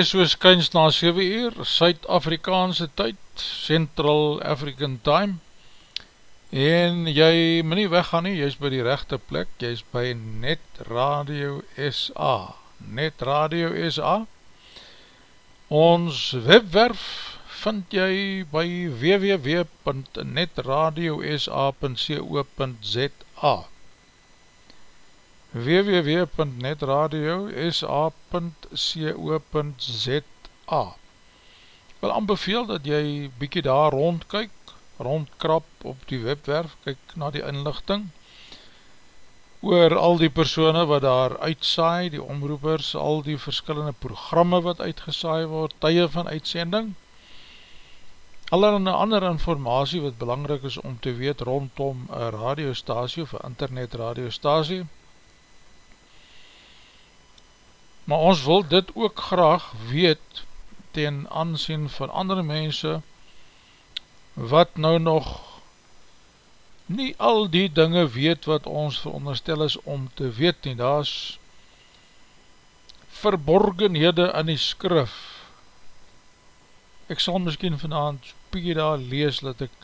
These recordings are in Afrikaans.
weer soos kyns na 7 uur, Suid-Afrikaanse tyd, Central African Time, en jy moet nie weggaan nie, jy is by die rechte plek, jy is by Net Radio SA, Net Radio SA, ons webwerf vind jy by www.netradiosa.co.za www.netradio.sa.co.za wil aanbeveel dat jy bykie daar rondkyk, rondkrap op die webwerf, kyk na die inlichting, oor al die persone wat daar uitsaai, die omroepers, al die verskillende programme wat uitgesaai word, tye van uitsending, allerhande ander informatie wat belangrijk is om te weet rondom een radiostasie of een internet radiostasie, maar ons wil dit ook graag weet ten aansien van andere mense wat nou nog nie al die dinge weet wat ons veronderstel is om te weet nie, daar is verborgenhede in die skrif. Ek sal miskien vanavond spiekie daar lees, dat ek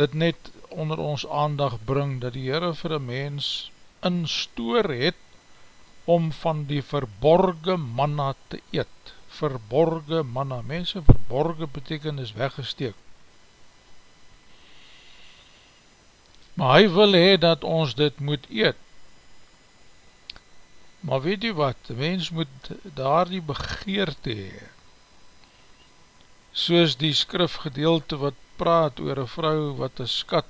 dit net onder ons aandag bring, dat die Heere vir een mens instoor het, om van die verborge manna te eet. Verborge manna, mense, verborge beteken is weggesteek. Maar hy wil hee dat ons dit moet eet. Maar weet jy wat, die mens moet daar die begeerte hee. Soos die skrifgedeelte wat praat oor een vrou wat een skat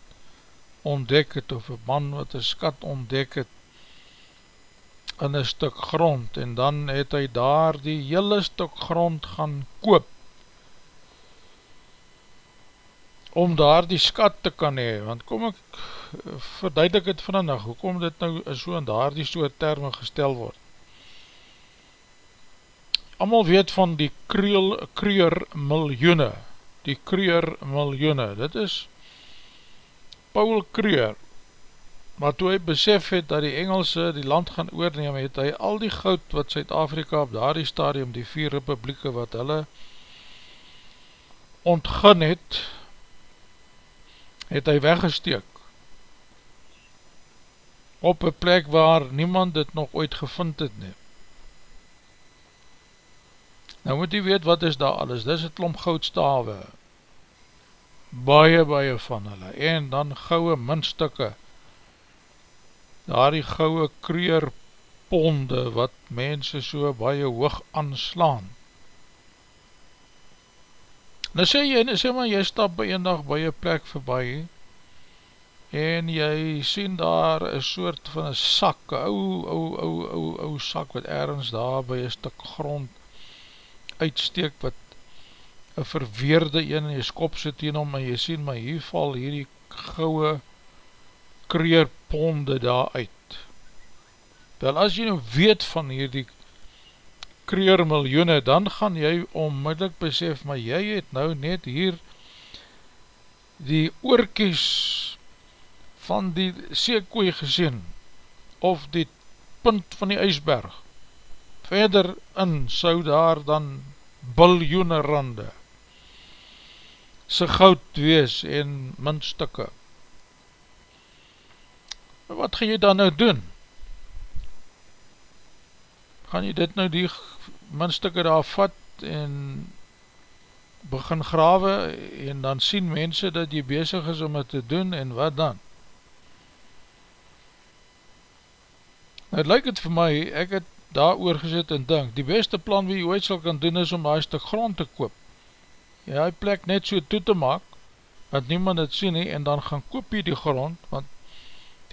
ontdek het, of een man wat een skat ontdek het, in een stuk grond en dan het hy daar die hele stuk grond gaan koop om daar die skat te kan hee, want kom ek verduidelik het vannig, hoekom dit nou so in daar die soort termen gestel word. Amal weet van die kreel, kreur miljoene, die kreur miljoene, dit is Paul Kreur, maar toe hy besef het dat die Engelse die land gaan oorneem, het hy al die goud wat Zuid-Afrika op daardie stadium, die vier republieke wat hulle ontgin het, het hy weggesteek. Op een plek waar niemand dit nog ooit gevind het neem. Nou moet jy weet wat is daar alles, dis het klomp goudstawe, baie baie van hulle, en dan gouwe muntstukke, daar die gouwe kreerponde wat mense so baie hoog aanslaan. Nou sê jy, nou sê maar jy stap by een dag by een plek voorbij en jy sien daar een soort van een sak, een ou, ou, ou, ou, ou sak wat ergens daar by een stuk grond uitsteek wat een verweerde een en jy skop sy teen om en jy sien maar hier val hierdie gouwe kreerponde daar uit. Wel as jy nou weet van hierdie kreermiljoene, dan gaan jy onmiddellik besef, maar jy het nou net hier die oorkies van die seekooi gezien, of die punt van die ijsberg. Verder in sou daar dan biljoene rande sy goud wees en muntstukke wat gaan jy dan nou doen? Gaan jy dit nou die minstukke daar vat en begin grawe en dan sien mense dat jy bezig is om het te doen en wat dan? Nou het lyk het vir my, ek het daar oorgezet en dink, die beste plan wie jy ooit sal kan doen is om hy stuk grond te koop. Jy hy plek net so toe te maak, dat niemand het sien nie, en dan gaan koop jy die grond, want die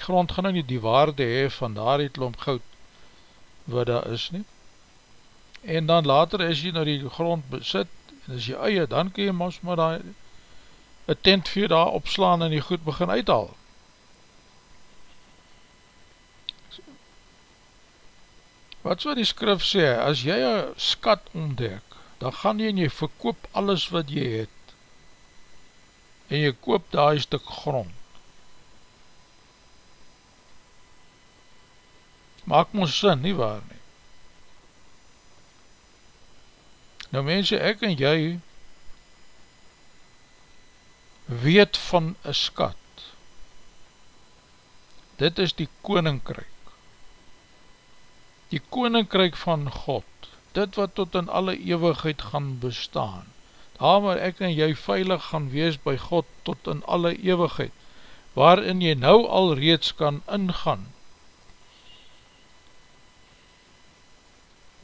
grond gaan nou nie die waarde hee van daar die klomp goud wat daar is nie. En dan later as jy nou die grond besit en as jy eie, dan kun jy ons maar daar een tent vir daar opslaan en die goed begin uithaal. Wat so die skrif sê? As jy een skat ontdek dan gaan jy en jy verkoop alles wat jy het en jy koop daar een stuk grond maak ons sin, nie waar nie. Nou mense, ek en jy weet van een skat. Dit is die koninkryk. Die koninkryk van God, dit wat tot in alle eeuwigheid gaan bestaan. Daar waar ek en jy veilig gaan wees by God tot in alle eeuwigheid, waarin jy nou al reeds kan ingaan,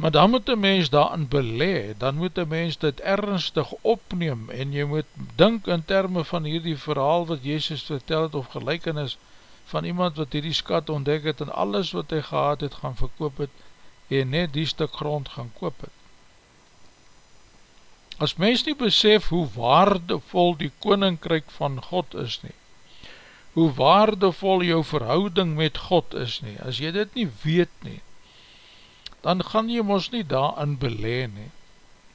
Maar dan moet die mens daarin belee, dan moet die mens dit ernstig opneem en jy moet dink in termen van hierdie verhaal wat Jezus vertel het of gelijkenis van iemand wat hierdie skat ontdek het en alles wat hy gehad het gaan verkoop het en net die stuk grond gaan koop het. As mens nie besef hoe waardevol die koninkryk van God is nie, hoe waardevol jou verhouding met God is nie, as jy dit nie weet nie, dan gaan jy ons nie daarin beleen nie.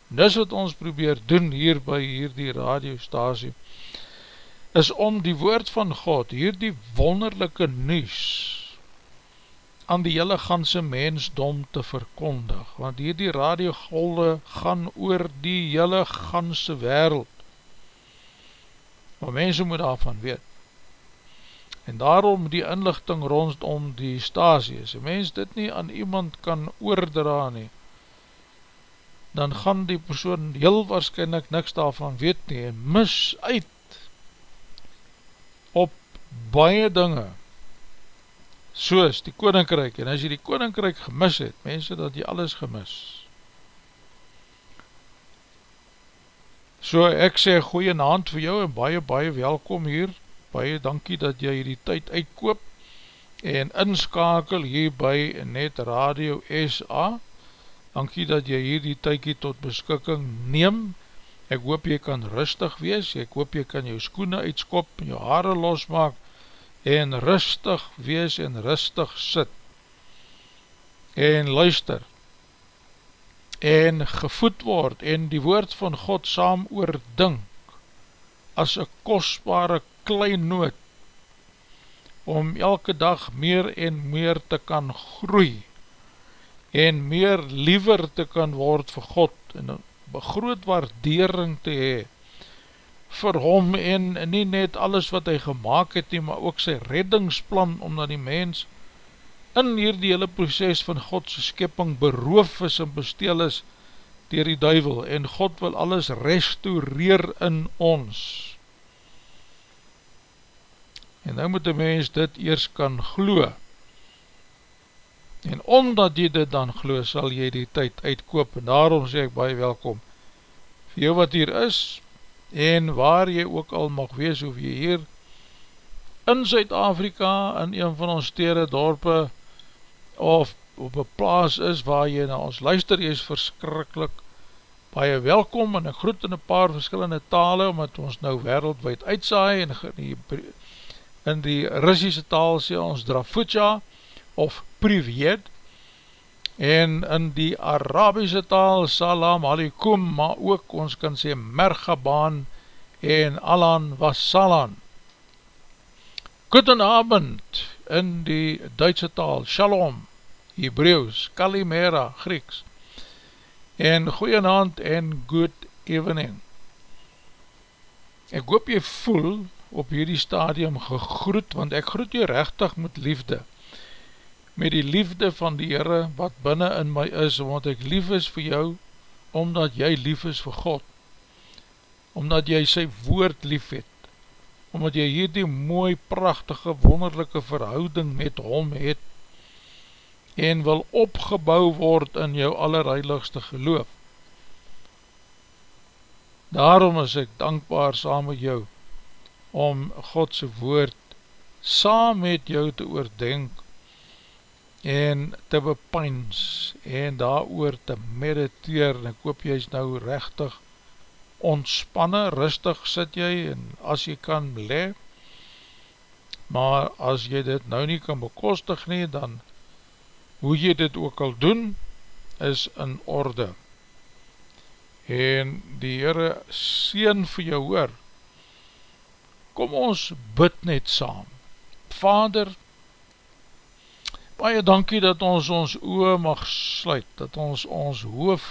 Dis wat ons probeer doen hier by hierdie radiostasie, is om die woord van God, hierdie wonderlijke nuus, aan die hele ganse mensdom te verkondig, want hierdie radiogolde gaan oor die hele ganse wereld, maar mense moet daarvan weet, en daarom die inlichting rondom die stasie is, en mens dit nie aan iemand kan oordra nie, dan gaan die persoon heel waarschijnlijk niks daarvan weet nie, en mis uit op baie dinge, soos die koninkryk, en as jy die koninkryk gemis het, mense dat jy alles gemis. So ek sê goeie naand vir jou en baie baie welkom hier, baie dankie dat jy die tyd uitkoop en inskakel hier by Net Radio SA dankie dat jy hier die tydkie tot beskikking neem. Ek hoop jy kan rustig wees. Ek hoop jy kan jou skoene uitskop en jou haare losmaak en rustig wees en rustig sit. En luister en gevoed word en die woord van God saam oordink as een kostbare klein noot om elke dag meer en meer te kan groei en meer liever te kan word vir God en een groot waardering te hee vir hom en nie net alles wat hy gemaakt het nie, maar ook sy reddingsplan, omdat die mens in hierdie hele proces van Godse skipping beroof is en besteel is dier die duivel en God wil alles restaureer in ons en nou moet die mens dit eers kan glo. En omdat jy dit dan glo sal jy die tyd uitkoop. En daarom sê ek baie welkom vir jou wat hier is en waar jy ook al mag wees of jy hier in Zuid-Afrika in een van ons stede, dorpe of op een plaas is waar jy na ons luister, jy is verskrikkelijk baie welkom. En ek groet in een paar verskillende tale omdat ons nou wereldwijd uitsaai en die in die Russische taal sê ons Drafutja of Privet en in die Arabische taal Salam Alikum maar ook ons kan sê Mergaban en Alan Wassalan Goedenavond in die Duitse taal Shalom Hebrews, Kalimera, Grieks. En goeienavond en good evening. Ek hoop jy voel op hierdie stadium gegroet, want ek groet jy rechtig met liefde, met die liefde van die Heere wat binnen in my is, want ek lief is vir jou, omdat jy lief is vir God, omdat jy sy woord lief het, omdat jy hierdie mooi, prachtige, wonderlijke verhouding met hom het, en wil opgebouw word in jou allerheiligste geloof. Daarom is ek dankbaar saam met jou, om Godse woord saam met jou te oordenk en te bepyns en daar oor te mediteer. En ek hoop jy is nou rechtig ontspanne, rustig sit jy en as jy kan le maar as jy dit nou nie kan bekostig nie dan hoe jy dit ook al doen is in orde. En die Heere sien vir jou hoor kom ons bid net saam. Vader, baie dankie dat ons ons oor mag sluit, dat ons ons hoof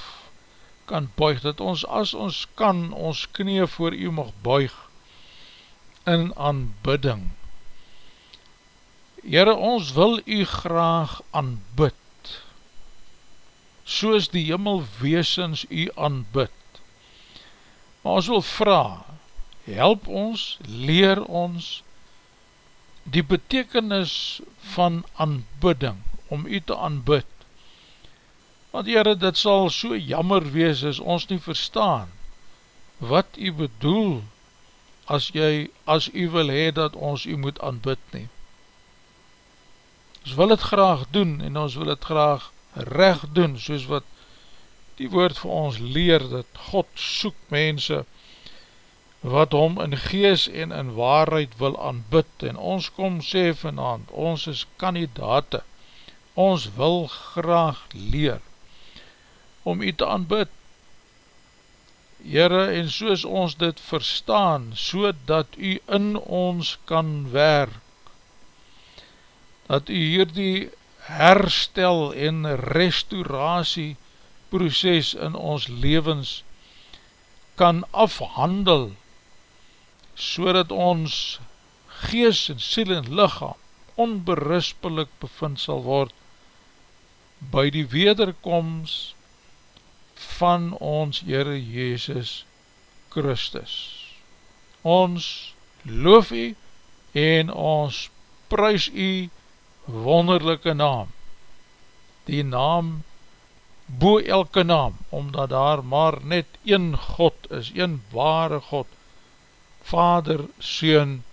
kan buig, dat ons as ons kan ons knie voor u mag buig in aanbidding. Heere, ons wil u graag aanbid, soos die jimmelweesens u aanbid. Maar ons wil vraag, help ons, leer ons die betekenis van aanbidding, om u te aanbid, Want Heere, dit sal so jammer wees as ons nie verstaan wat u bedoel as jy, as u wil hee dat ons u moet aanbid nie. Ons wil het graag doen en ons wil het graag recht doen, soos wat die woord vir ons leer, dat God soek mense wat hom in gees en in waarheid wil aanbid. En ons kom sê vanavond, ons is kandidate, ons wil graag leer om u te aanbid. Heere, en soos ons dit verstaan, so dat u in ons kan werk, dat u hierdie herstel en restauratie proces in ons levens kan afhandel, so dat ons gees en siel en lichaam onberispelik bevind sal word by die wederkomst van ons Heere Jezus Christus. Ons loof u en ons pruis u wonderlijke naam. Die naam boe elke naam, omdat daar maar net een God is, een ware God, Vader, Seun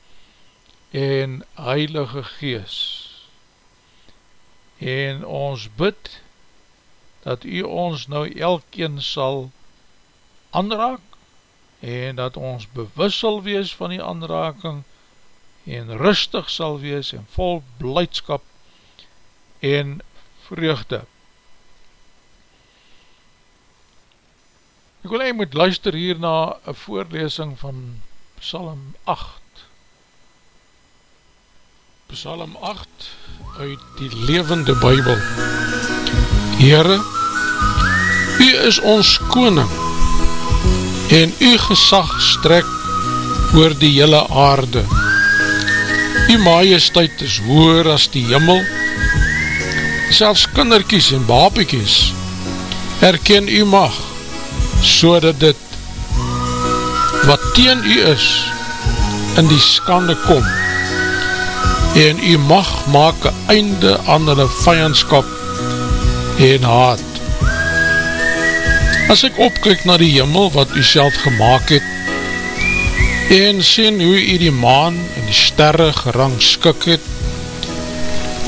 en Heilige Gees. En ons bid, dat u ons nou elkeen sal aanraak en dat ons bewus sal wees van die aanraking en rustig sal wees en vol blijdskap en vreugde. Ek wil jy moet luister hier na een voorlesing van Psalm 8. Psalm 8 uit die levende bybel. Heere, U is ons koning en U gesag strek oor die hele aarde. U majesteit is hoor as die jimmel, selfs kinderkies en babiekies erken U mag, so dat dit wat teen U is in die skande kom en U mag maak een einde aan hulle vijandskap en haat. As ek opklik na die jimmel wat u self gemaakt het, en sien hoe u die maan en die sterre gerangskik het,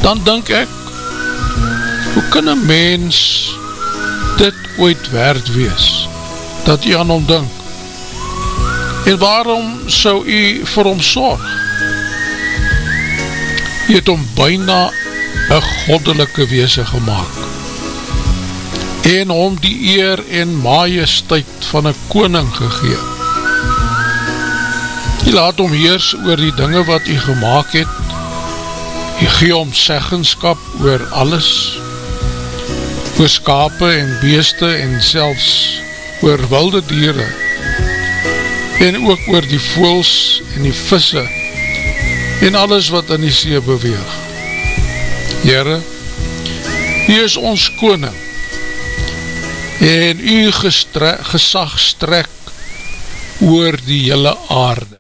dan denk ek, hoe kan een mens dit ooit werd wees, dat u aan hom denk? En waarom sou u vir hom sorg? U het hom byna een goddelike weese gemaakt en om die eer en majesteit van een koning gegeen. Jy laat om heers oor die dinge wat jy gemaakt het, jy gee om seggenskap oor alles, oor skape en beeste en selfs oor wilde dieren, en ook oor die voels en die visse, en alles wat in die see beweeg. Heere, hy is ons koning, en u gesag strek oor die hele aarde.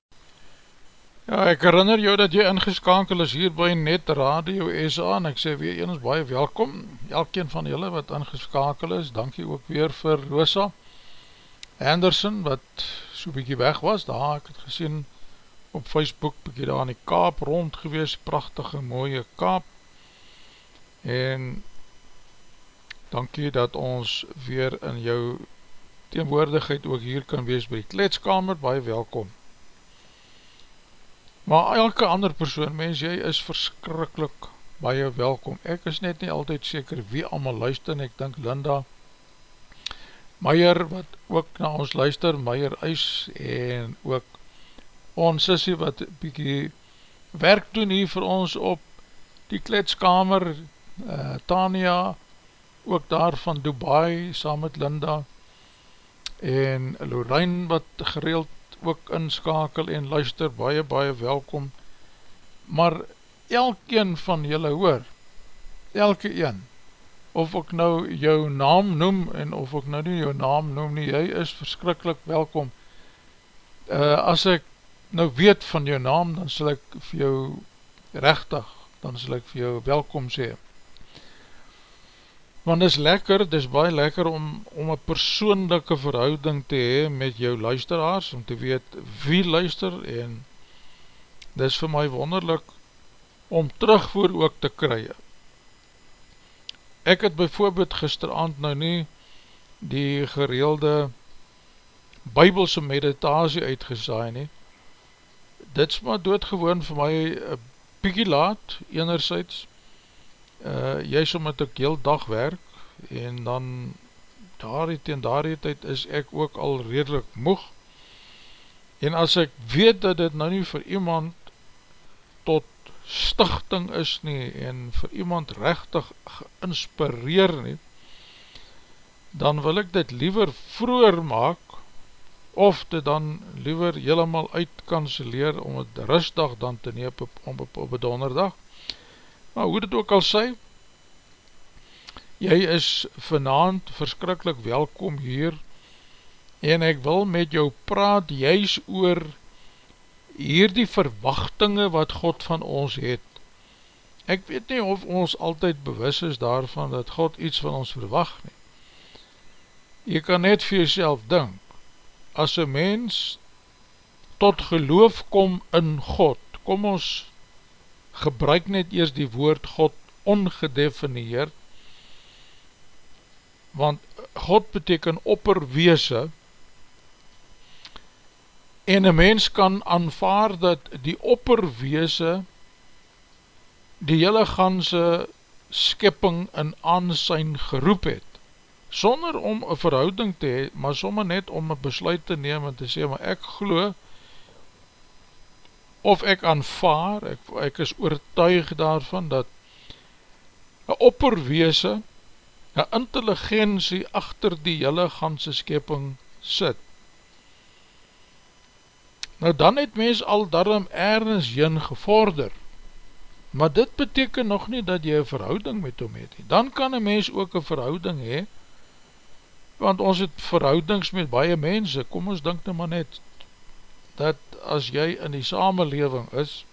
Ja, ek herinner jou dat jy ingeskankel is hier by Net Radio SA en ek sê weer eens baie welkom, elkeen van julle wat ingeskankel is, dankie ook weer vir Rosa Anderson wat so bykie weg was, daar ek het gesien op Facebook bykie daar in die kaap rond gewees, prachtige mooie kaap en dankie dat ons weer in jou teenwoordigheid ook hier kan wees by die kletskamer, baie welkom. Maar elke ander persoon, mens, jy is verskrikkelijk baie welkom. Ek is net nie altyd seker wie allemaal luister, en ek dink Linda Meijer, wat ook na ons luister, Meijer Eis, en ook ons sissie wat bykie werk doen hier vir ons op die kletskamer, uh, Tania, ook daar van Dubai, saam met Linda, en Lorraine wat gereeld ook inskakel en luister, baie baie welkom, maar elkeen van julle hoor, elke een, of ek nou jou naam noem, en of ek nou nie jou naam noem nie, jy is verskrikkelijk welkom, uh, as ek nou weet van jou naam, dan sal ek vir jou rechtig, dan sal ek vir jou welkom sê, want is lekker, dit is baie lekker om, om een persoonlijke verhouding te hee met jou luisteraars, om te weet wie luister, en dit is vir my wonderlik om terugvoer ook te kry. Ek het bijvoorbeeld gisteravond nou nie die gereelde bybelse meditasie uitgesaai nie. Dit is maar doodgewoon vir my een bykie laat, enerzijds, uh, jy is omdat ek heel dag werk en dan daar het en daar het uit is ek ook al redelijk moeg en as ek weet dat dit nou nie vir iemand stichting is nie en vir iemand rechtig geinspireer nie dan wil ek dit liever vroeger maak of dit dan liever helemaal uitkanseleer om het rustdag dan te neem op, op, op, op donderdag. Maar hoe dit ook al sê, jy is vanavond verskrikkelijk welkom hier en ek wil met jou praat juist oor hier die verwachtinge wat God van ons het. Ek weet nie of ons altyd bewus is daarvan dat God iets van ons verwacht nie. Jy kan net vir jyself dink, as een mens tot geloof kom in God, kom ons gebruik net eers die woord God ongedefinieer, want God beteken opperweese, en een mens kan aanvaar dat die opperweese die hele ganse skipping in aansijn geroep het, sonder om een verhouding te hee, maar sommer net om een besluit te neem en te sê, maar ek geloof of ek aanvaar, ek, ek is oortuig daarvan dat een opperweese, een intelligentie achter die hele ganse skeping sit. Nou dan het mens al daarom ergens jyn gevorder, maar dit beteken nog nie dat jy een verhouding met hom het. Dan kan een mens ook een verhouding hee, want ons het verhoudings met baie mense, kom ons denk nou maar net, dat as jy in die samenleving is,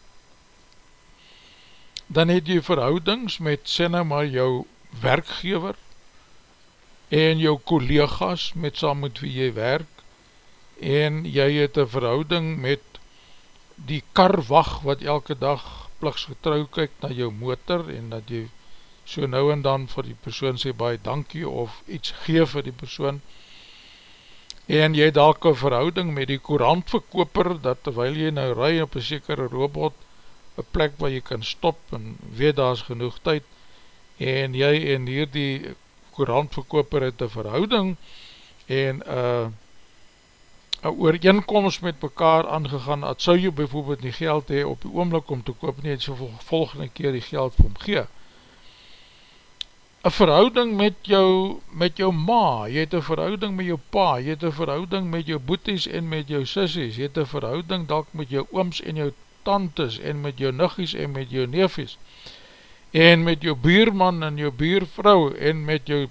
dan het jy verhoudings met, sê nou maar, jou werkgever en jou collega's met saam met wie jy werk en jy het een verhouding met die karwag wat elke dag pliks getrouw kyk na jou motor en dat jy so nou en dan vir die persoon sê baie dankie of iets geef vir die persoon. En jy dalk een verhouding met die courantverkoper, dat terwijl jy nou rui op een sekere robot, een plek waar jy kan stop, en weet daar is genoeg tyd, en jy en hier die courantverkoper het een verhouding, en uh, een ooreenkomst met mekaar aangegaan, dat sou jy bijvoorbeeld nie geld hee op die oomlik om te koop, nie het so volgende keer die geld vir hom gee, een verhouding met jou, met jou ma, jy het een verhouding met jou pa, jy het een verhouding met jou boeties en met jou sissies, jy het een verhouding dalk met jou ooms en jou tantes en met jou nuggies en met jou neefies en met jou buurman en jou buurvrou en met jou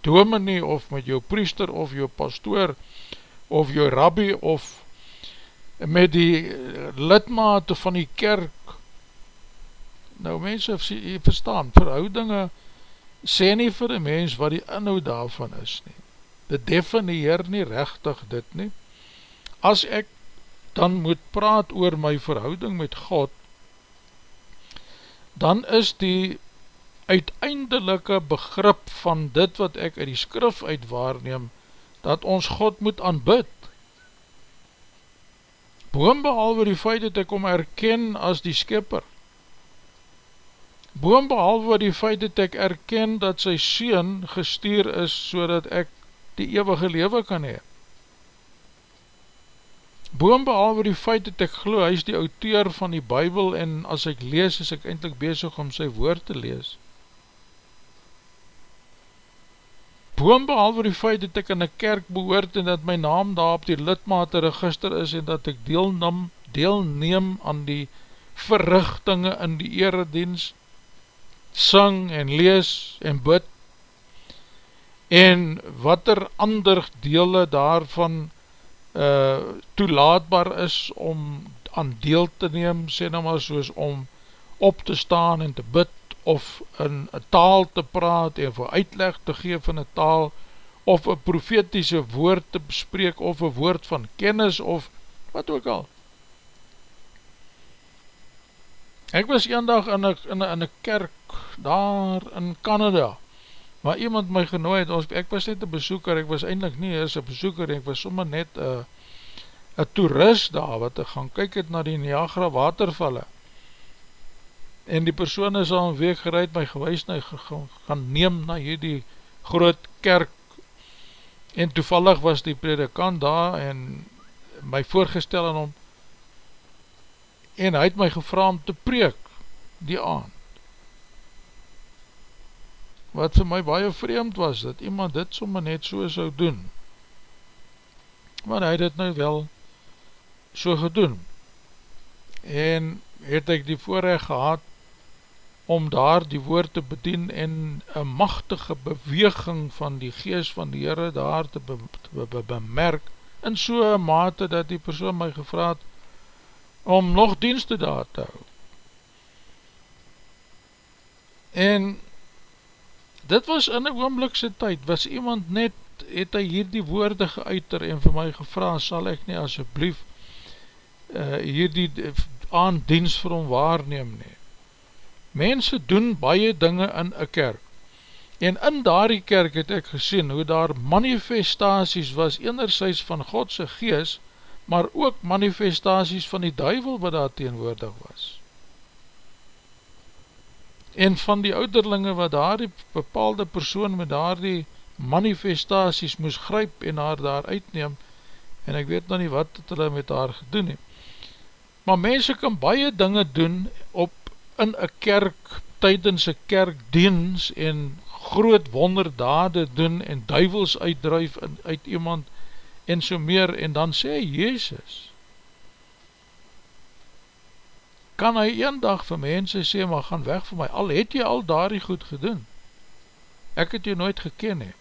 dominee of met jou priester of jou pastoor of jou rabbi of met die lidmate van die kerk nou mense, jy verstaan, verhoudinge sê nie vir die mens wat die inhoud daarvan is nie. Dit definieer nie rechtig dit nie. As ek dan moet praat oor my verhouding met God, dan is die uiteindelike begrip van dit wat ek uit die skrif uitwaarneem, dat ons God moet aanbid. Boom behalwe die feit dat ek om erken as die skipper, Boom behalwe die feit dat ek erken dat sy sien gestuur is so dat ek die eeuwige lewe kan hee. Boom behalwe die feit dat ek glo, hy is die auteur van die bybel en as ek lees is ek eindelijk bezig om sy woord te lees. Boom behalwe die feit dat ek in een kerk behoort en dat my naam daar op die lidmate register is en dat ek deelnam, deelneem aan die verrichtinge in die eredienst, sing en lees en bid. En wat er ander dele daarvan uh, toelaatbaar is om aan deel te neem, sê nou maar soos om op te staan en te bid of in een taal te praat en vir uitleg te geef in een taal of een profetiese woord te bespreek of een woord van kennis of wat ook al. Ek was een dag in een, in een, in een kerk daar in Canada waar iemand my genooi het, ons, ek was net een bezoeker, ek was eindelijk nie eens een bezoeker, ek was sommer net een, een toerist daar, wat ek gaan kyk het na die Niagara watervalle, en die persoon is al een week gereid my gewys na gaan neem na hierdie groot kerk. En toevallig was die predikant daar en my voorgestel aan hom. En hy het my gevra om te preek die aand. Wat vir my baie vreemd was dat iemand dit sommer net so sou doen. Maar hy het het nou wel so gedoen. En het ek die voorrecht gehad om daar die woord te bedien en een machtige beweging van die geest van die Heere daar te, be, te be, bemerk in so'n mate dat die persoon my gevraad om nog dienste daar te hou. En dit was in een oomblikse tyd, was iemand net, het hy hier die woorde geuiter en vir my gevraad, sal ek nie asjeblief uh, hier die aandienst vir hom waarneem nie. Mense doen baie dinge in een kerk. En in daardie kerk het ek gesien hoe daar manifestaties was enerzijds van Godse gees, maar ook manifestaties van die duivel wat daar teenwoordig was. En van die ouderlinge wat daar die bepaalde persoon met daar die manifestaties moes gryp en haar daar uitneem, en ek weet nou nie wat het hulle met haar gedoen het. Maar mense kan baie dinge doen op in een kerk, tydens een kerkdiens en groot wonderdade doen en duivels uitdruif uit iemand en so meer en dan sê Jezus kan hy een dag vir mense sê maar gaan weg van my, al het jy al daar goed gedoen? Ek het jy nooit geken he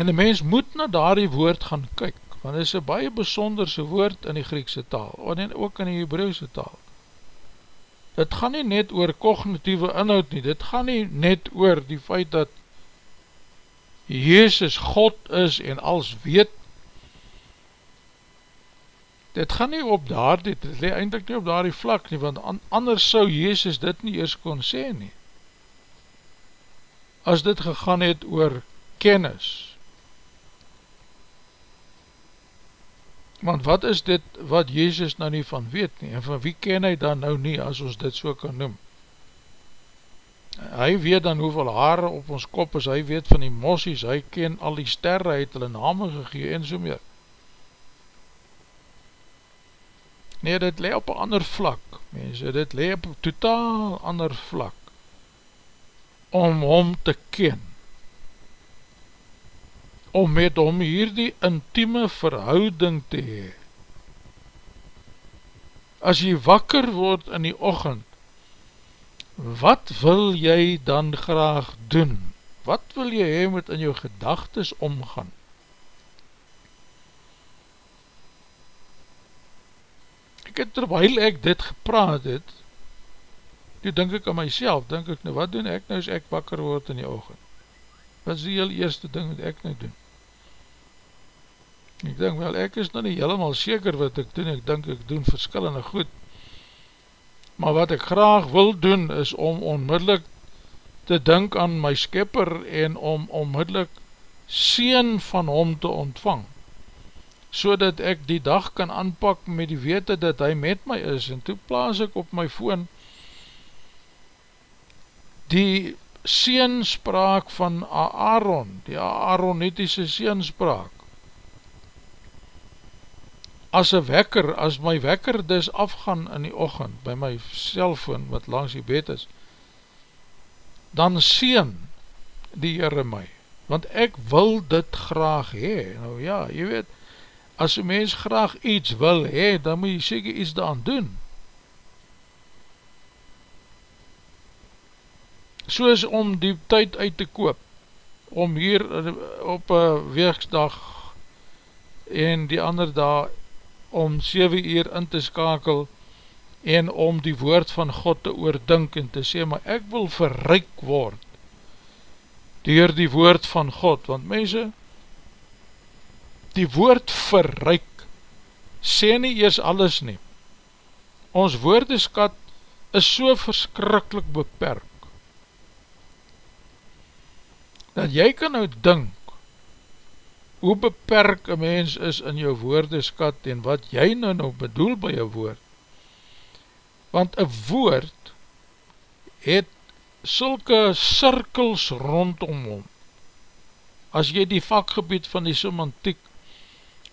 en die mens moet na daar woord gaan kyk want dit is een baie besonderse woord in die Griekse taal, en ook in die Hebreeuwse taal. Dit gaan nie net oor cognitieve inhoud nie, dit gaan nie net oor die feit dat Jezus God is en als weet, dit gaan nie op daar, dit le eindelijk nie op daar die vlak nie, want anders sou Jezus dit nie eers kon sê nie. As dit gegaan het oor kennis, Want wat is dit wat Jezus nou nie van weet nie? En van wie ken hy dan nou nie as ons dit so kan noem? Hy weet dan hoeveel haare op ons kop is, hy weet van die mossies, hy ken al die sterre, hy het hulle name gegee en so meer. Nee, dit le op een ander vlak, mense, dit le op een totaal ander vlak, om hom te ken om met hom hierdie intieme verhouding te hee. As jy wakker word in die ochend, wat wil jy dan graag doen? Wat wil jy hee met in jou gedagtes omgaan? Ek het terwijl ek dit gepraat het, toe denk ek aan myself, denk ek nou, wat doen ek nou as ek wakker word in die ochend? Wat is die heel eerste ding wat ek nou doen? Ek denk wel, ek is nou nie helemaal seker wat ek doen, ek denk ek doen verskillende goed. Maar wat ek graag wil doen is om onmiddellik te denk aan my skipper en om onmiddellik sien van hom te ontvang. So dat ek die dag kan aanpak met die wete dat hy met my is. En toe plaas ek op my phone die seenspraak van Aaron, die Aaronetiese seenspraak as een wekker, as my wekker dus afgaan in die ochend, by my cellfoon wat langs die bed is, dan sien die Heere my, want ek wil dit graag hee, nou ja, jy weet, as een mens graag iets wil hee, dan moet jy seker iets daan doen, soos om die tyd uit te koop, om hier op een weegsdag en die ander dag om 7 uur in te skakel en om die woord van God te oordink en te sê, maar ek wil verryk word dier die woord van God, want mense, die woord verryk sê nie eers alles nie. Ons woordeskat is so verskrikkelijk beperk, dat jy kan nou dink, hoe beperk een mens is in jou woordeskat en wat jy nou nou bedoel by jou woord. Want een woord het sulke cirkels rondom hom. As jy die vakgebied van die semantiek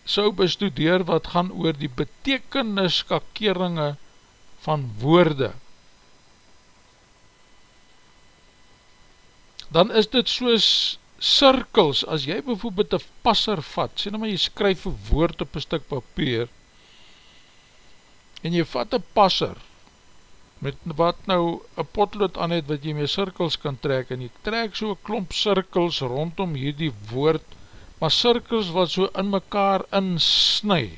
sou bestudeer wat gaan oor die betekeniskakeringe van woorde, dan is dit soos cirkels, as jy bijvoorbeeld een passer vat, sê nou maar jy skryf een woord op een stuk papier, en jy vat een passer, met wat nou een potlood aan het, wat jy met cirkels kan trek, en jy trek so een klomp cirkels rondom hierdie woord, maar cirkels wat so in mekaar insnui,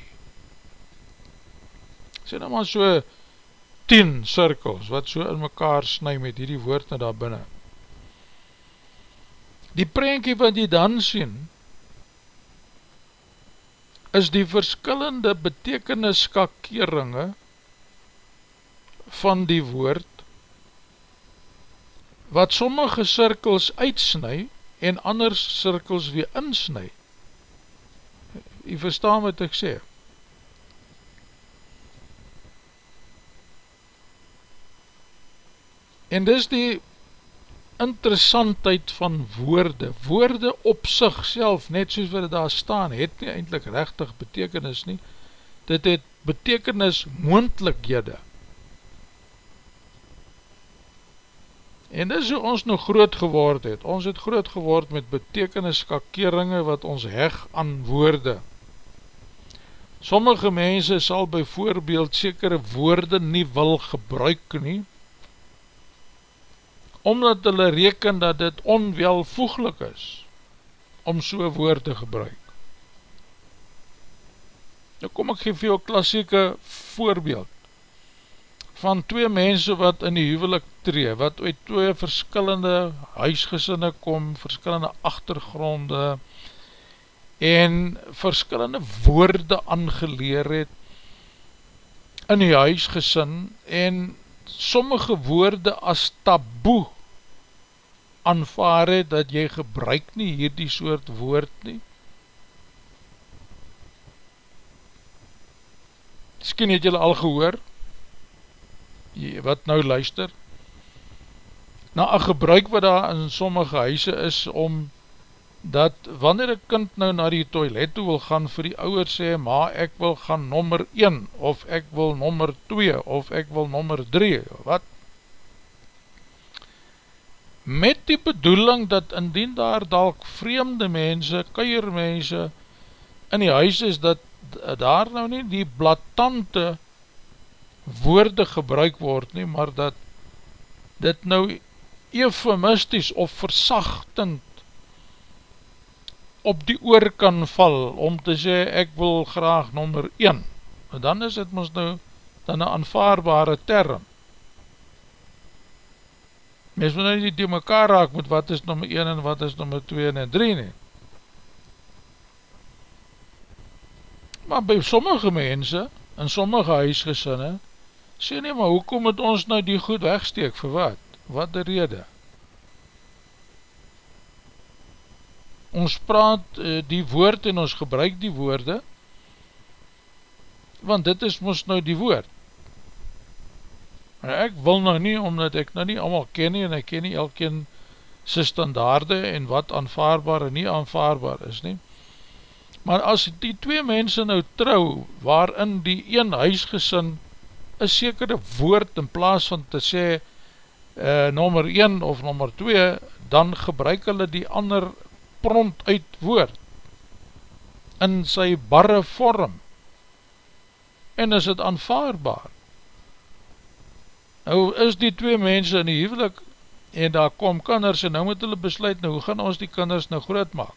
sê nou maar so 10 cirkels, wat so in mekaar snui met hierdie woord nou daar binnen, Die prentjie wat jy dan sien, is die verskillende betekeniskakeringe van die woord, wat sommige cirkels uitsnui en ander cirkels weer insnui. Jy verstaan wat ek sê. En dis die interessantheid van woorde, woorde op sigself, net soos wat daar staan, het nie eindelijk rechtig betekenis nie, dit het betekenis moendlikhede. En dis hoe ons nou groot geword het, ons het groot geword met betekeniskakeringe wat ons heg aan woorde. Sommige mense sal by voorbeeld sekere woorde nie wil gebruik nie, omdat hulle reken dat dit onwelvoeglik is om so woord te gebruik. Nou kom ek geef jou klassieke voorbeeld van twee mense wat in die huwelik tree, wat uit twee verskillende huisgesinne kom, verskillende achtergronde en verskillende woorde aangeleer het in die huisgesin en sommige woorde as taboe aanvaar het, dat jy gebruik nie hierdie soort woord nie. Misschien het jylle al gehoor, wat nou luister, na een gebruik wat daar in sommige huise is, om dat wanneer een kind nou na die toilet toe wil gaan vir die ouwer sê, ma ek wil gaan nommer 1, of ek wil nommer 2, of ek wil nommer 3, wat? Met die bedoeling dat indien daar dalk vreemde mense, keiermense in die huis is, dat daar nou nie die blatante woorde gebruik word nie, maar dat dit nou eufemisties of versachtend op die oor kan val om te sê ek wil graag nommer 1 en dan is het ons nou dan een aanvaarbare term. Mens moet nou nie die mekaar raak met wat is nommer 1 en wat is nommer 2 en 3 nie. Maar by sommige mense in sommige huisgesinne sê nie maar hoekom moet ons nou die goed wegsteek? Vir wat? Wat die rede ons praat uh, die woord en ons gebruik die woorde, want dit is ons nou die woord. Maar ek wil nou nie, omdat ek nou nie allemaal ken nie, en ek ken nie elkeen sy standaarde en wat aanvaarbaar en nie aanvaarbaar is nie. Maar as die twee mense nou trouw, waarin die een huisgesin een sekere woord in plaas van te sê uh, nommer 1 of nommer 2, dan gebruik hulle die ander pront uit woord in sy barre vorm en is het aanvaarbaar. Nou is die twee mense in die huwelik en daar kom kinders en nou moet hulle besluit nou hoe gaan ons die kinders nou groot maak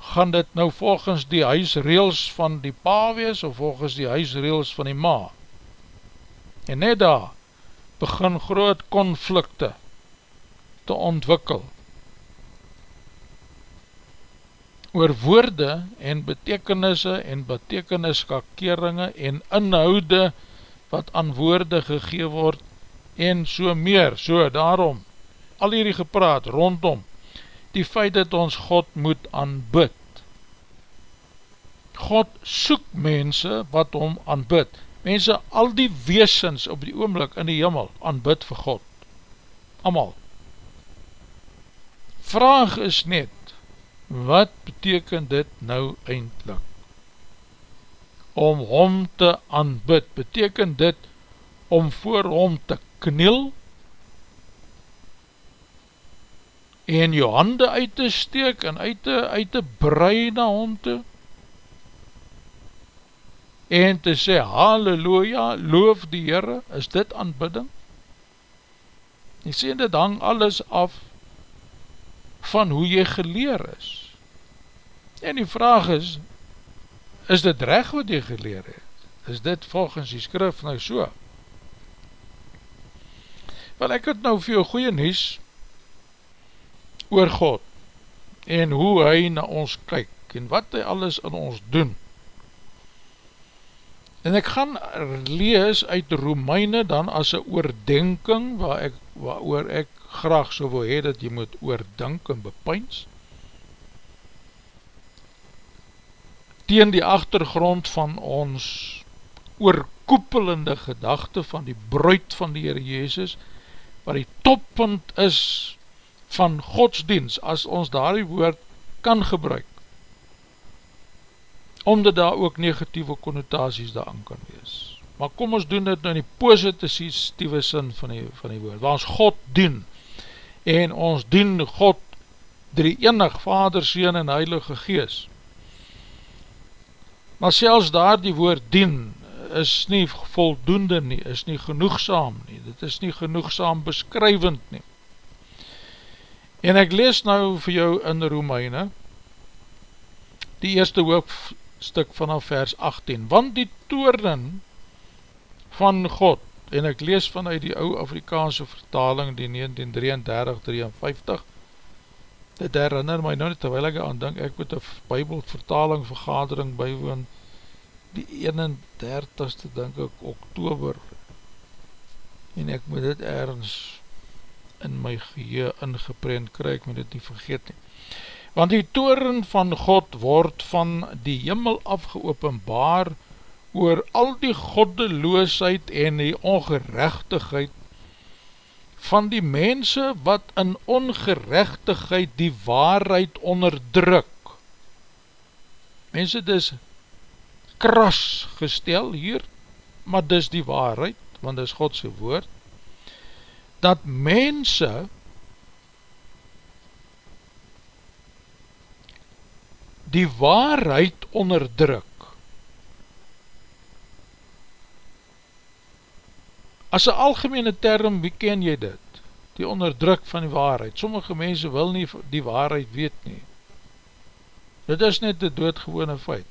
gaan dit nou volgens die huisreels van die pa wees of volgens die huisreels van die ma? En net daar begin groot konflikte te ontwikkel oor woorde en betekenisse en betekeniskakeringe en inhoude wat aan woorde gegee word en so meer, so daarom, al hierdie gepraat rondom, die feit dat ons God moet aanbid. God soek mense wat om aanbid. Mense, al die weesens op die oomlik in die jimmel aanbid vir God. Amal. Vraag is net, wat beteken dit nou eindelijk? Om hom te aanbid, beteken dit om voor hom te kniel en jou hande uit te steek en uit te, uit te brei na hom toe en te sê halleluja, loof die Heere, is dit aanbidding? Jy sê dit hang alles af van hoe jy geleer is. En die vraag is, is dit recht wat jy geleer het? Is dit volgens die skrif nou so? Wel ek het nou vir jou goeie nies oor God en hoe hy na ons kyk en wat hy alles in ons doen. En ek gaan lees uit Romeine dan as een oordenking waar ek, waar ek graag so wil hee dat jy moet oordink en bepyns. Tegen die achtergrond van ons oorkoepelende gedachte van die bruid van die Heer Jezus, wat die toppunt is van godsdienst, as ons daar die woord kan gebruik, omdat daar ook negatieve connotaties daar aan kan wees. Maar kom ons doen dit nou in die positieve sin van die, van die woord, waar ons God dien, en ons dien God, drie enig, Vader, Seen en Heilige Gees. Maar selfs daar die woord dien, is nie voldoende nie, is nie genoegsaam nie, dit is nie genoegsaam beskrywend nie. En ek lees nou vir jou in Romeine, die eerste hoofdstuk vanaf vers 18, want die toren van God, en ek lees vanuit die ou Afrikaanse vertaling, die 1933-53, dit herinner my nou net, terwijl ek aan denk, ek moet een bybelvertaling vergadering bywoon, die 31ste denk ek oktober. En ek moet dit ergens in my geheer ingeprent kry, ek moet dit nie vergeet nie. Want die toren van God word van die jimmel afgeopenbaar oor al die goddeloosheid en die ongerechtigheid van die mense wat in ongerechtigheid die waarheid onderdruk mense dis kras gestel hier, maar dis die waarheid, want dis Godse woord, dat mense die waarheid onderdruk. As een algemene term, wie ken jy dit? Die onderdruk van die waarheid. Sommige mense wil nie die waarheid weet nie. Dit is net die doodgewone feit.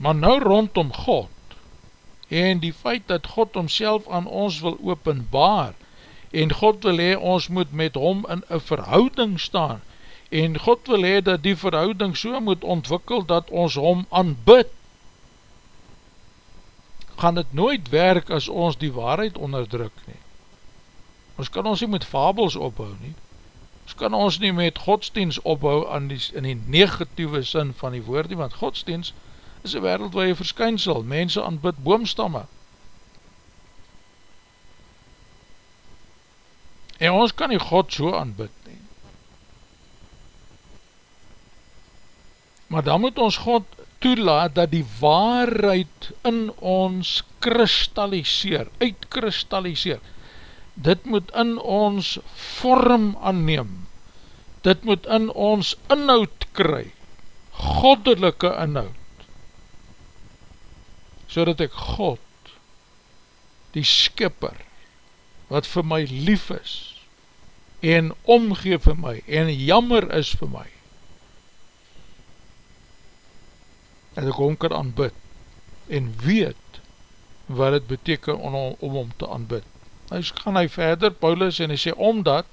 maar nou rondom God, en die feit dat God homself aan ons wil openbaar, en God wil hee ons moet met hom in een verhouding staan, en God wil hee dat die verhouding so moet ontwikkel dat ons hom aanbid, gaan het nooit werk as ons die waarheid onderdruk nie. Ons kan ons nie met fabels ophou nie, ons kan ons nie met godsdienst ophou die, in die negatieve sin van die woord nie, want godsdienst is een wereldwaie verskynsel, mense aanbid boomstamme. En ons kan nie God so aanbid nie. Maar dan moet ons God toelaat dat die waarheid in ons kristalliseer, uitkristalliseer. Dit moet in ons vorm aanneem. Dit moet in ons inhoud kry, goddelike inhoud so dat ek God, die skipper, wat vir my lief is, en omgeef vir my, en jammer is vir my, dat ek hom kan aanbid en weet wat het beteken om, om hom te aanbid. Nou gaan hy verder, Paulus, en hy sê, omdat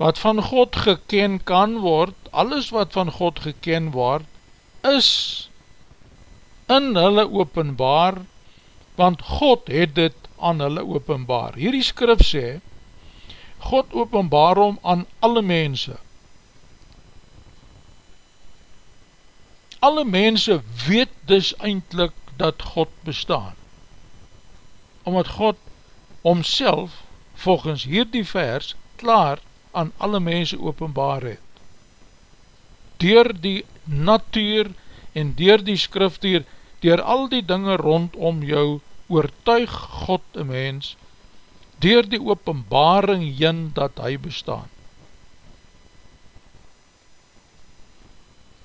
wat van God geken kan word, alles wat van God geken word, is in hulle openbaar, want God het dit aan hulle openbaar. Hierdie skrif sê, God openbaar om aan alle mense. Alle mense weet dus eindelijk dat God bestaan. Omdat God omself, volgens hierdie vers, klaar aan alle mense openbaar het. Door die natuur en door die skriftuur, door al die dinge rondom jou, oortuig God een mens, door die openbaring jyn dat hy bestaan.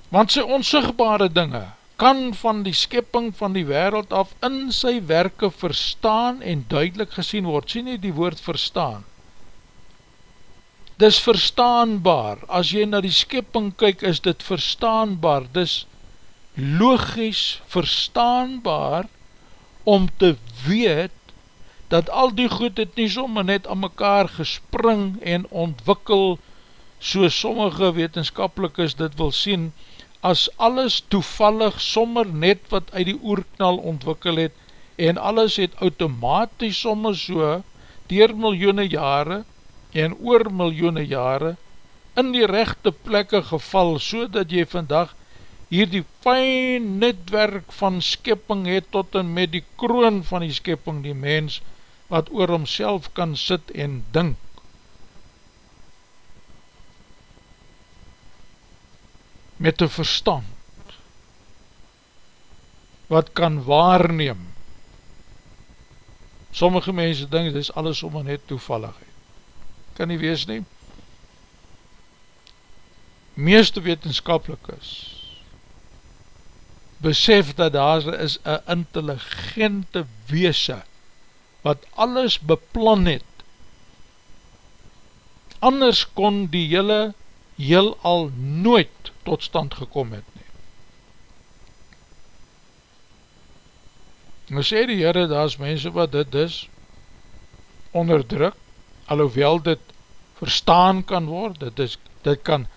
Want sy onsigbare dinge kan van die skepping van die wereld af in sy werke verstaan en duidelik gesien word. Sien nie die woord verstaan. Dis verstaanbaar. As jy na die skepping kyk, is dit verstaanbaar. Dis logisch verstaanbaar om te weet dat al die goed het nie sommer net aan mekaar gespring en ontwikkel so sommige wetenskapelikes dit wil sien as alles toevallig sommer net wat uit die oerknal ontwikkel het en alles het automatisch sommer so dier miljoene jare en oor miljoene jare in die rechte plekke geval so dat jy vandag hier die fijn netwerk van skepping het tot en met die kroon van die skepping die mens wat oor homself kan sit en dink. Met een verstand wat kan waarneem. Sommige mense dink, dit is alles om net toevalligheid. Kan nie wees nie. Meeste wetenskapelik is, besef dat daar is een intelligente weese, wat alles beplan het. Anders kon die hele heel al nooit tot stand gekom het nie. Nou sê die Heere, daar is mense wat dit is onderdruk, alhoewel dit verstaan kan word, dit, is, dit kan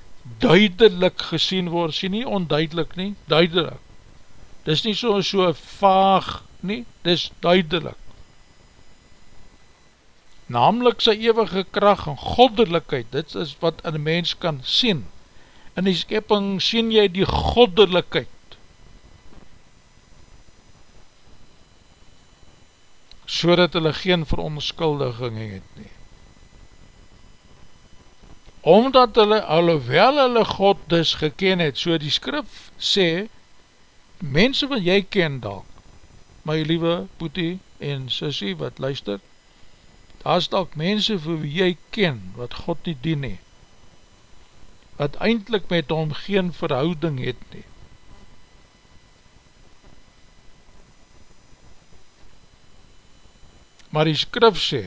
duidelik gesien word, sê nie onduidelik nie, duidelik. Dit is nie so so vaag nie, dit is duidelik namelijk sy eeuwige kracht en godderlikheid, dit is wat een mens kan sien. In die skepping sien jy die godderlikheid, so dat hulle geen verontskuldiging het nie. Omdat hulle, alhoewel hulle God dus geken het, so die skrif sê, mense wat jy ken dalk, my liewe Poetie en Sissie wat luister, daar is dalk mense vir wie jy ken, wat God nie dien nie, wat eindelijk met hom geen verhouding het nie. Maar die skrif sê,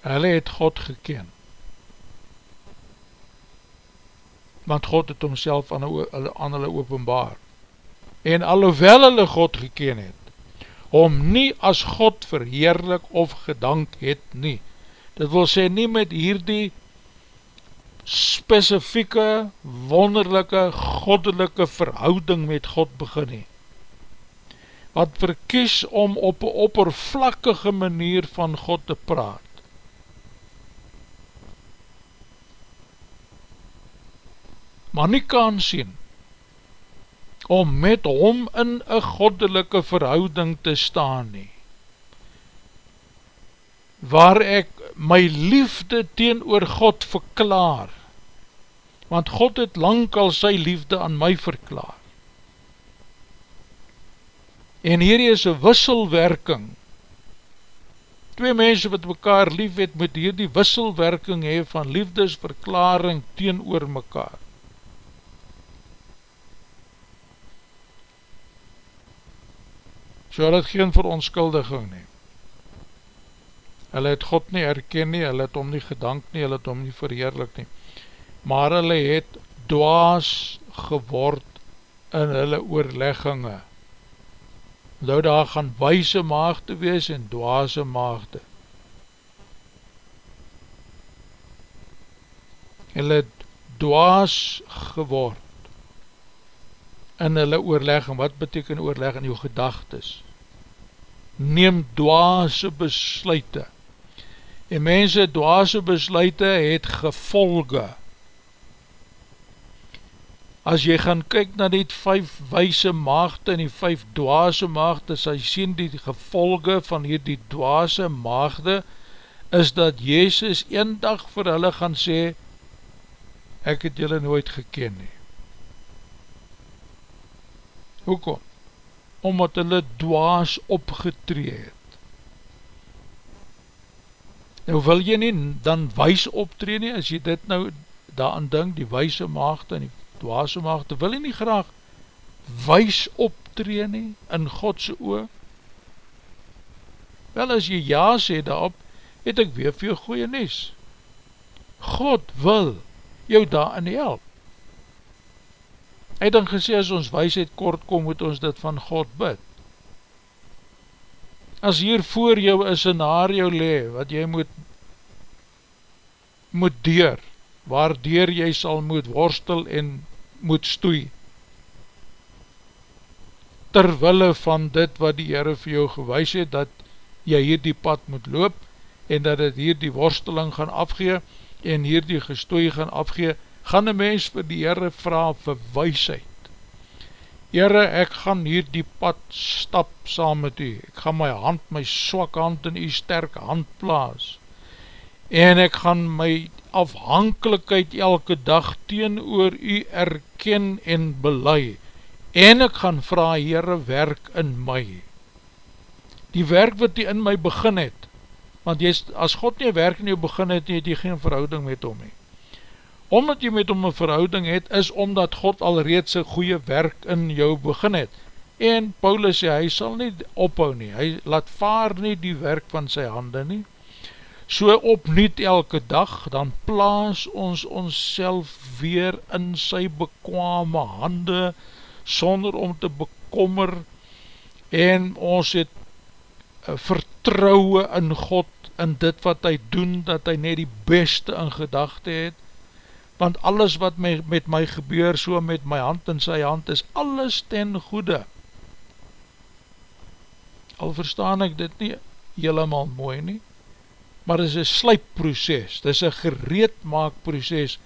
hulle het God geken, want God het homself aan hulle openbaar, en alhoewel hulle God geken het, om nie as God verheerlik of gedank het nie. Dit wil sê nie met hierdie specifieke, wonderlijke, goddelike verhouding met God begin nie. Wat verkies om op een oppervlakkige manier van God te praat. Maar nie kan sien, om met hom in een goddelike verhouding te staan nie. Waar ek my liefde teen God verklaar, want God het lang al sy liefde aan my verklaar. En hier is een wisselwerking, twee mense wat mekaar lief het, moet hier die wisselwerking hee van liefdesverklaring teen oor mekaar. so hulle het geen verontskuldiging nie. Hulle het God nie erken nie, hulle het om nie gedank nie, hulle het om nie verheerlik nie. Maar hulle het dwaas geword in hulle oorlegginge. Nou daar gaan wijse maagde wees en dwaase maagde. Hulle het dwaas geword in hulle oorlegging. Wat beteken oorleg in jou gedagtes? Neem dwaase besluite. En mense, dwaase besluite het gevolge as jy gaan kyk na die vijf wijse maagde en die vijf dwaase maagde, sy sien die gevolge van hierdie dwaase maagde, is dat Jezus een dag vir hulle gaan sê, ek het julle nooit geken nie. Hoekom? Omdat hulle dwaas opgetree het. Nou wil jy nie dan wijs optree nie, as jy dit nou daaraan dink, die wijse maagde en die dwaase maagde, wil jy nie graag wees optree nie in Godse oor? Wel, as jy ja sê daarop, het ek weer vir jou goeie nies. God wil jou daarin help. Hy het dan gesê, as ons weisheid kort kom, moet ons dit van God bid. As hier voor jou een scenario le, wat jy moet moet deur, waardoor jy sal moet worstel en moet stoei. Terwille van dit wat die Heere vir jou gewys het dat jy hier die pad moet loop en dat het hier die worsteling gaan afgee en hier die gestoei gaan afgee gaan een mens vir die Heere vraag vir wysheid Heere ek gaan hier die pad stap saam met u. Ek gaan my hand, my swak hand in u sterk hand plaas en ek gaan my afhankelijkheid elke dag teen oor u erken en belei en ek gaan vraag Heere werk in my. Die werk wat die in my begin het want jy, as God nie werk in jou begin het nie, het jy geen verhouding met hom nie. Omdat jy met hom een verhouding het is omdat God alreeds een goeie werk in jou begin het. En Paulus sê, hy sal nie ophou nie, hy laat vaar nie die werk van sy hande nie so opnieuw elke dag, dan plaas ons ons weer in sy bekwame hande, sonder om te bekommer, en ons het eh, vertrouwe in God, in dit wat hy doen, dat hy net die beste in gedachte het, want alles wat my, met my gebeur, so met my hand in sy hand, is alles ten goede. Al verstaan ek dit nie helemaal mooi nie, maar is een slijpproces, dit is een gereedmaakproces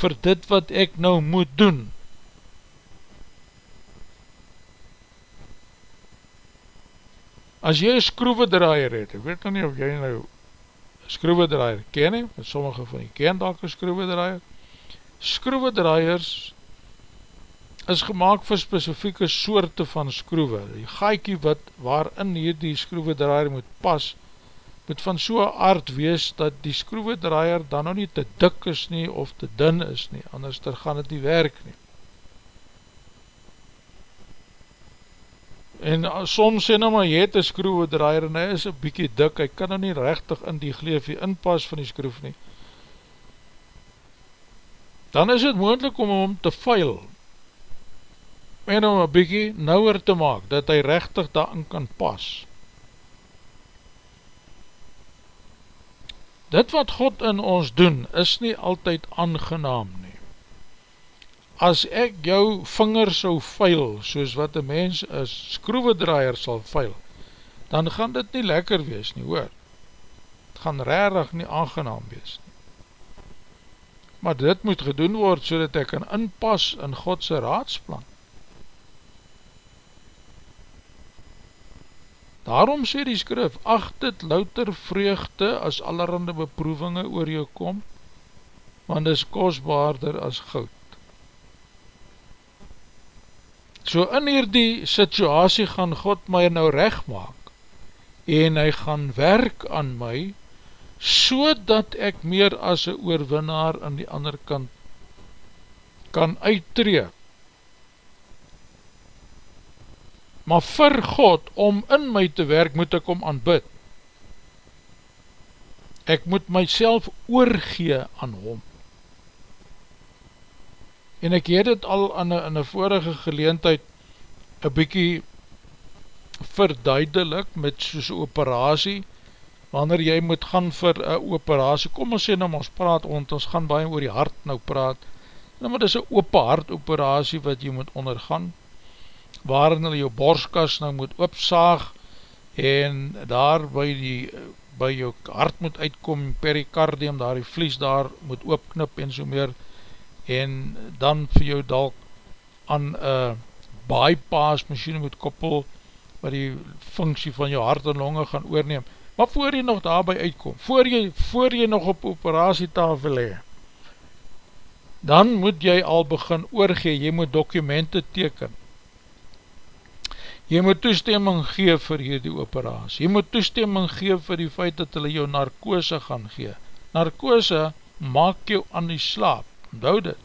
vir dit wat ek nou moet doen. As jy een skroevedraaier het, ek weet nou nie of jy nou skroevedraaier ken nie, met sommige van die ken dalk een skroevedraaier, skroevedraaiers is gemaakt vir specifieke soorte van skroeve, die gaaikie wat waarin hier die skroevedraaier moet pas, moet van so aard wees dat die skroevedraaier dan nog nie te dik is nie of te dun is nie, anders ter gaan het nie werk nie. En soms sê nou maar, jy het een skroevedraaier en hy is een bykie dik, hy kan nou nie rechtig in die gleefie inpas van die skroef nie. Dan is het moendlik om hom te vuil en om een bykie nauwer te maak, dat hy rechtig daarin kan pas. Dit wat God in ons doen is nie altyd aangenaam nie. As ek jou vinger so vuil, soos wat een mens een skroevedraaier sal vuil, dan gaan dit nie lekker wees nie, hoor. Het gaan rarig nie aangenaam wees nie. Maar dit moet gedoen word, so dat ek kan inpas in Godse raadsplan. Daarom sê die skrif, acht het louter vreugde as allerhande beproevinge oor jou kom, want is kostbaarder as goud. So in hierdie situasie gaan God my nou recht maak, en hy gaan werk aan my, so dat ek meer as een oorwinnaar aan die ander kant kan uittreek. Maar vir God om in my te werk moet ek om aanbid. Ek moet myself oorgee aan hom. En ek het het al in een vorige geleentheid een bykie verduidelik met soos operatie, wanneer jy moet gaan vir een operatie, kom ons sê nou ons praat, want ons gaan baie oor die hart nou praat, nou maar dit is een open hart operatie wat jy moet ondergaan, waarin hulle jou borskas nou moet opsaag, en daar by die by jou hart moet uitkom, pericardium, daar die vlies daar moet oopknip en so meer, en dan vir jou dalk aan een bypass machine moet koppel, wat die funksie van jou hart en longe gaan oorneem, maar voor jy nog daarby uitkom, voor jy, voor jy nog op operatietafel hee, dan moet jy al begin oorgee, jy moet dokumente teken, jy moet toestemming gee vir hierdie operatie, jy moet toestemming gee vir die feit dat hulle jou narkose gaan gee, narkose maak jou aan die slaap, onthou dit,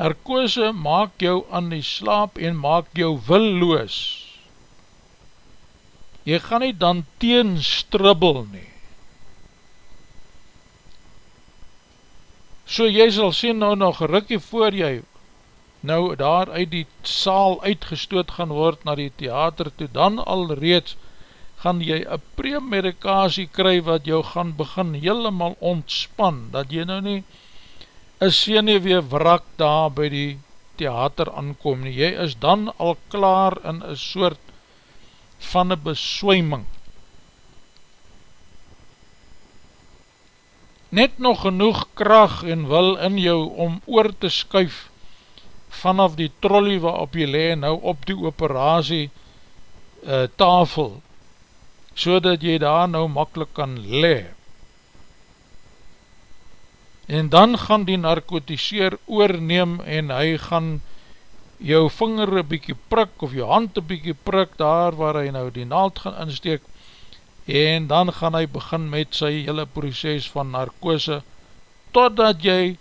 narkose maak jou aan die slaap en maak jou willoos, jy gaan nie dan teen stribbel nie. So jy sal sien nou nog rikkie voor jy nou daar uit die saal uitgestoot gaan word na die theater toe, dan al reeds gaan jy een premedikasie kry wat jou gaan begin helemaal ontspan, dat jy nou nie een sene weer wrak daar by die theater aankom nie, jy is dan al klaar in een soort van een beswijming. Net nog genoeg kracht en wil in jou om oor te skuif vanaf die trolley waarop jy le nou op die operatie uh, tafel so dat jy daar nou makkelijk kan le. En dan gaan die narkotiseer oorneem en hy gaan jou vinger een bykie prik of jou hand een bykie prik daar waar hy nou die naald gaan insteek en dan gaan hy begin met sy hele proces van narkose totdat jy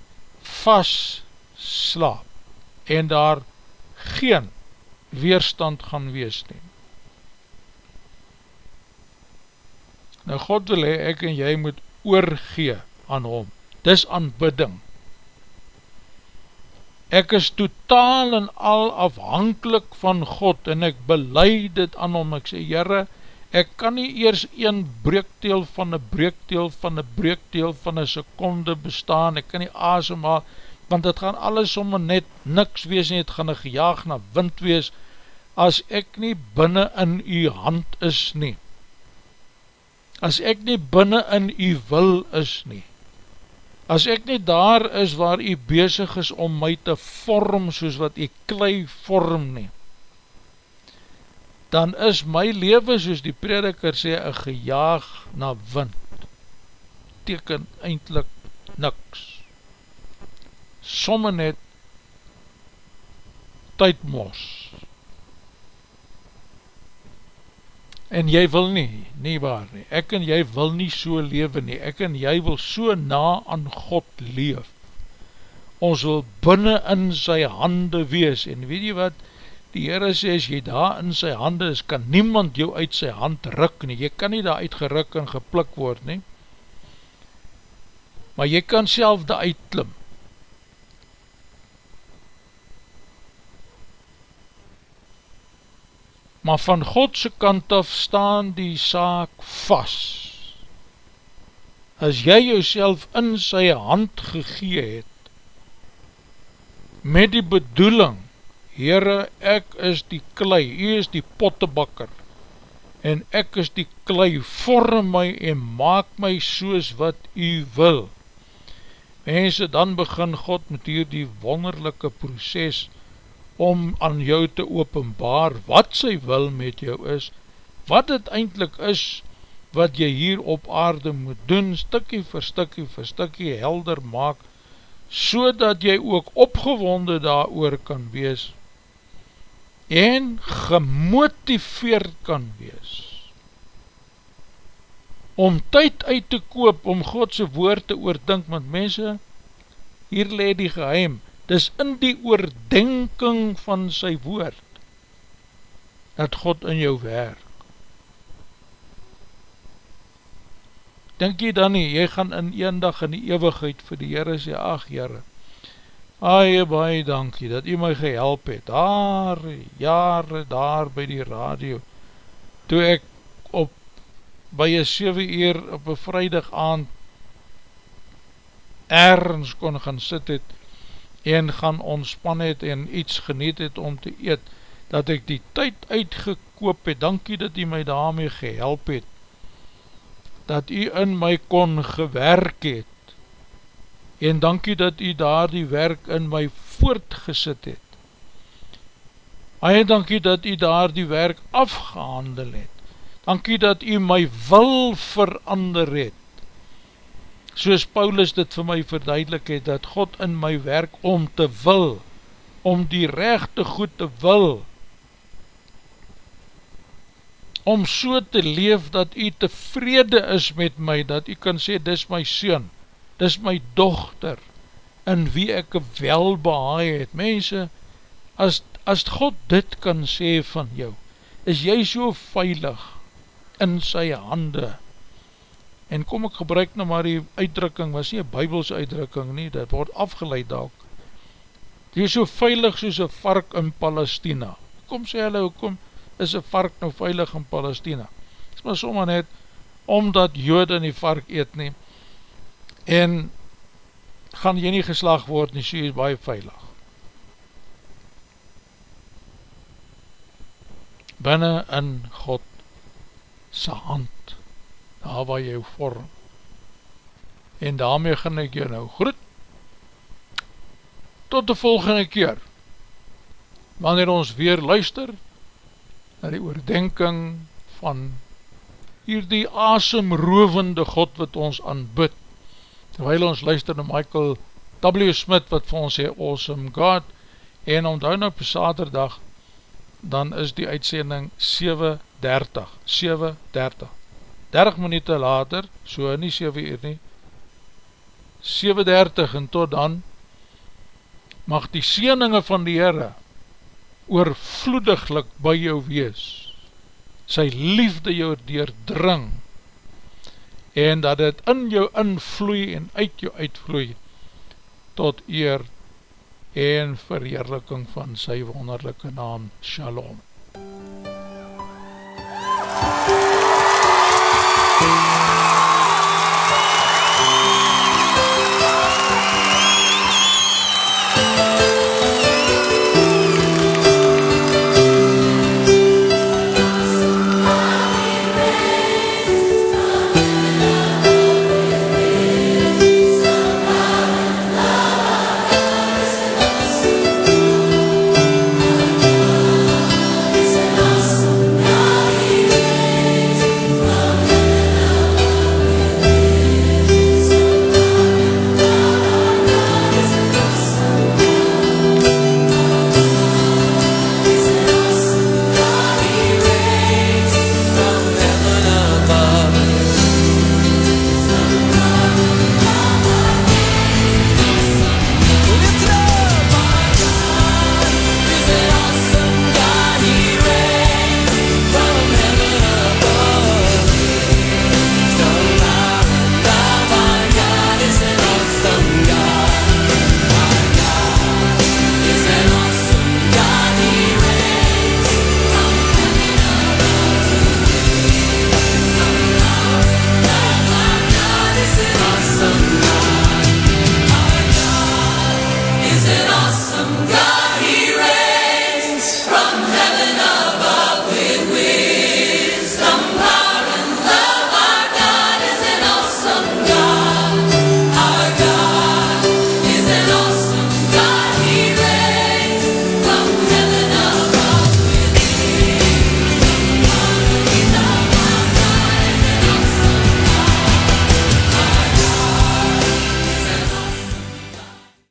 vast slaap en daar geen weerstand gaan wees neem. Nou God wil hy, ek en jy moet oorgee aan hom, dis aanbidding. Ek is totaal en al afhankelijk van God en ek beleid dit aan hom, ek sê, Heere, ek kan nie eers een breekteel van een breekteel van een breekteel van een seconde bestaan, ek kan nie asem haal, want het gaan alles om net niks wees nie, het gaan een gejaag na wind wees, as ek nie binnen in u hand is nie, as ek nie binnen in u wil is nie, As ek nie daar is waar u bezig is om my te vorm soos wat u klei vorm nie, dan is my leven soos die prediker sê, een gejaag na wind, teken eindelijk niks. Somme net tydmos, en jy wil nie, nie waar nie, ek en jy wil nie so leven nie, ek en jy wil so na aan God leef, ons wil binnen in sy hande wees, en weet jy wat, die Heere sê, as jy daar in sy hande is, kan niemand jou uit sy hand ruk nie, jy kan nie daar uitgeruk en geplik word nie, maar jy kan self daar uitklim, maar van Godse kant af staan die saak vast. As jy jouself in sy hand gegee het, met die bedoeling, Heere, ek is die klei, u is die pottebakker, en ek is die klei, vorm my en maak my soos wat u wil. Mense, dan begin God met hier die wonderlijke proces, om aan jou te openbaar wat sy wil met jou is, wat het eindelijk is wat jy hier op aarde moet doen, stikkie vir stikkie vir stikkie helder maak, so dat jy ook opgewonde daar oor kan wees en gemotiveerd kan wees om tyd uit te koop om Godse woord te oordink, want mense, hier leed die geheim, dis in die oordenking van sy woord, dat God in jou werk. Denk jy dan nie, jy gaan in een dag in die eeuwigheid vir die Heere sê, ach Heere, Aie baie dankie dat u my gehelp het, daar, jare daar by die radio, toe ek op by een 7 uur op een vrijdag aand ergens kon gaan sit het en gaan ontspan het en iets geniet het om te eet, dat ek die tyd uitgekoop het, dankie dat u my daarmee gehelp het, dat u in my kon gewerk het, en dankie dat u daar die werk in my voortgesit het. Baie dankie dat u daar die werk afgehandel het. Dankie dat u my wil verander het. Soos Paulus dit vir my verduidelik het, dat God in my werk om te wil, om die rechte goed te wil, om so te leef dat u tevrede is met my, dat u kan sê, dis my soon, dis my dochter, in wie ek welbehaai het. Mense, as, as God dit kan sê van jou, is jy so veilig in sy hande. En kom ek gebruik nou maar die uitdrukking, was nie een bybelse uitdrukking nie, dit word afgeleid ook. Jy is so veilig soos een vark in Palestina. Kom sê hulle, hoekom is een vark nou veilig in Palestina? Is maar sommer net, omdat jode in die vark eet neem, en gaan jy nie geslag word nie, so jy is baie veilig. Binnen in God sy hand, daar waar jy vorm. En daarmee gaan ek jou nou groet, tot die volgende keer, wanneer ons weer luister, na die oordenking van hier die asemrovende God wat ons aanbid, terwijl ons luister na Michael W. Smith wat vir ons sê Awesome God en omdou nou per saterdag dan is die uitsending 7.30 7.30 30 minuut later, so nie 7 uur nie 7.30 en tot dan mag die sieninge van die Heere oorvloediglik by jou wees sy liefde jou deurdring en dat het in jou invloei en uit jou uitvloei tot eer en verheerliking van sy wonderlijke naam Shalom.